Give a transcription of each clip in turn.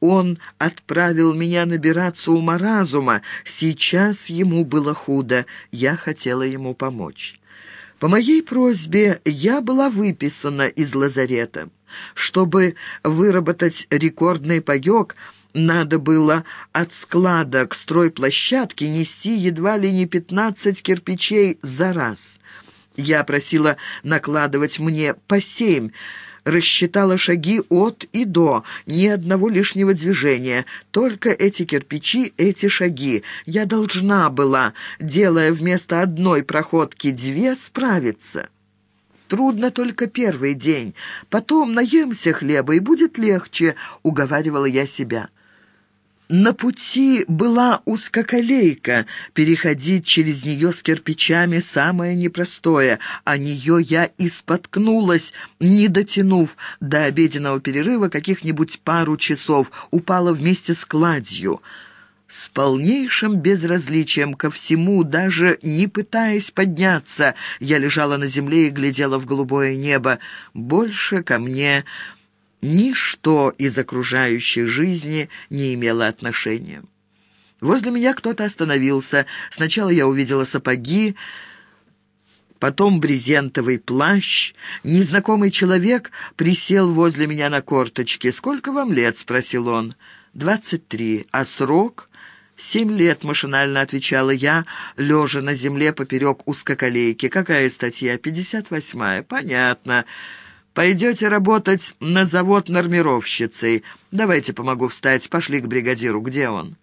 Он отправил меня набираться ума разума. Сейчас ему было худо. Я хотела ему помочь. По моей просьбе я была выписана из лазарета. Чтобы выработать рекордный паёк, надо было от склада к стройплощадке нести едва ли не 15 кирпичей за раз. Я просила накладывать мне по семь, рассчитала шаги от и до, ни одного лишнего движения. Только эти кирпичи, эти шаги. Я должна была, делая вместо одной проходки две, справиться. Трудно только первый день. Потом наемся хлеба, и будет легче, уговаривала я себя. На пути была узкоколейка, переходить через нее с кирпичами самое непростое, а нее я и споткнулась, не дотянув до обеденного перерыва каких-нибудь пару часов, упала вместе с кладью. С полнейшим безразличием ко всему, даже не пытаясь подняться, я лежала на земле и глядела в голубое небо. Больше ко мне Ничто из окружающей жизни не имело отношения. Возле меня кто-то остановился. Сначала я увидела сапоги, потом брезентовый плащ. Незнакомый человек присел возле меня на корточки. «Сколько вам лет?» — спросил он. «Двадцать три. А срок?» «Семь лет», — машинально отвечала я, лежа на земле поперек узкоколейки. «Какая статья?» «Пятьдесят восьмая». «Понятно». Пойдете работать на завод нормировщицей. Давайте помогу встать. Пошли к бригадиру. Где он?»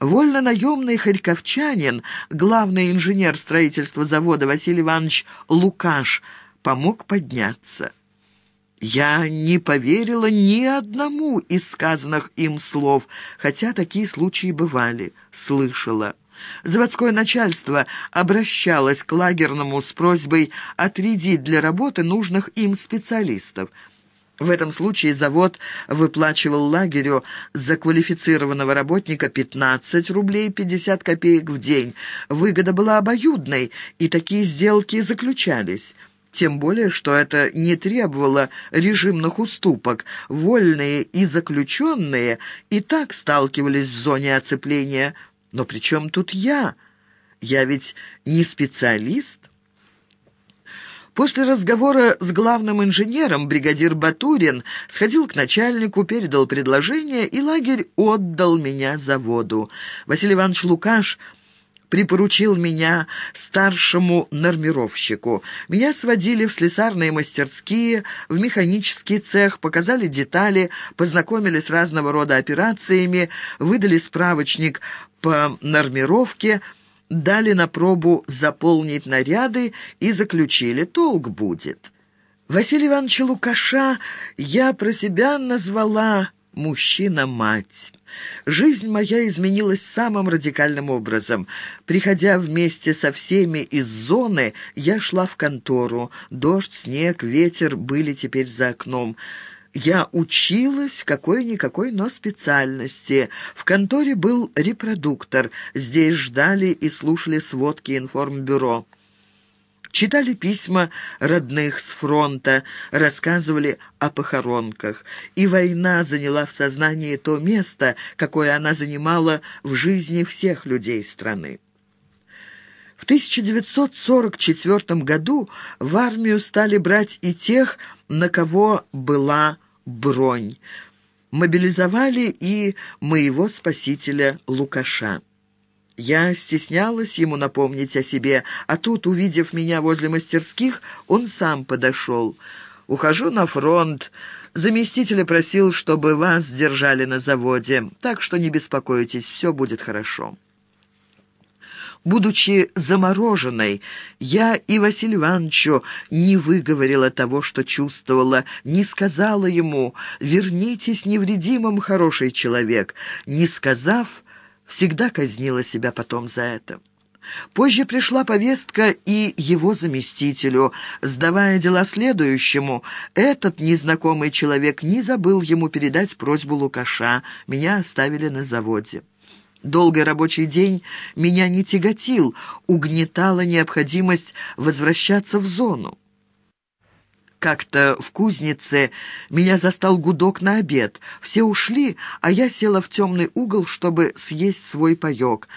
Вольно-наемный харьковчанин, главный инженер строительства завода Василий Иванович Лукаш, помог подняться. Я не поверила ни одному из сказанных им слов, хотя такие случаи бывали, слышала. Заводское начальство обращалось к лагерному с просьбой отрядить для работы нужных им специалистов. В этом случае завод выплачивал лагерю за квалифицированного работника 15 рублей 50 копеек в день. Выгода была обоюдной, и такие сделки заключались. Тем более, что это не требовало режимных уступок. Вольные и заключенные и так сталкивались в зоне оцепления – но при чем тут я? Я ведь не специалист. После разговора с главным инженером бригадир Батурин сходил к начальнику, передал предложение, и лагерь отдал меня заводу. Василий Иванович Лукаш припоручил меня старшему нормировщику. Меня сводили в слесарные мастерские, в механический цех, показали детали, познакомили с разного рода операциями, выдали справочник по нормировке, дали на пробу заполнить наряды и заключили «толк будет». Василия Ивановича Лукаша я про себя назвала «мужчина-мать». Жизнь моя изменилась самым радикальным образом. Приходя вместе со всеми из зоны, я шла в контору. Дождь, снег, ветер были теперь за окном. Я училась какой-никакой, но специальности. В конторе был репродуктор. Здесь ждали и слушали сводки информбюро. Читали письма родных с фронта, рассказывали о похоронках. И война заняла в сознании то место, какое она занимала в жизни всех людей страны. В 1944 году в армию стали брать и тех, на кого была бронь. Мобилизовали и моего спасителя Лукаша. Я стеснялась ему напомнить о себе, а тут, увидев меня возле мастерских, он сам подошел. «Ухожу на фронт. Заместителя просил, чтобы вас держали на заводе, так что не беспокойтесь, все будет хорошо». Будучи замороженной, я и Василию Ивановичу не выговорила того, что чувствовала, не сказала ему «Вернитесь невредимым, хороший человек», не сказав, всегда казнила себя потом за это. Позже пришла повестка и его заместителю. Сдавая дела следующему, этот незнакомый человек не забыл ему передать просьбу Лукаша. Меня оставили на заводе. Долгий рабочий день меня не тяготил, угнетала необходимость возвращаться в зону. Как-то в кузнице меня застал гудок на обед. Все ушли, а я села в темный угол, чтобы съесть свой паек.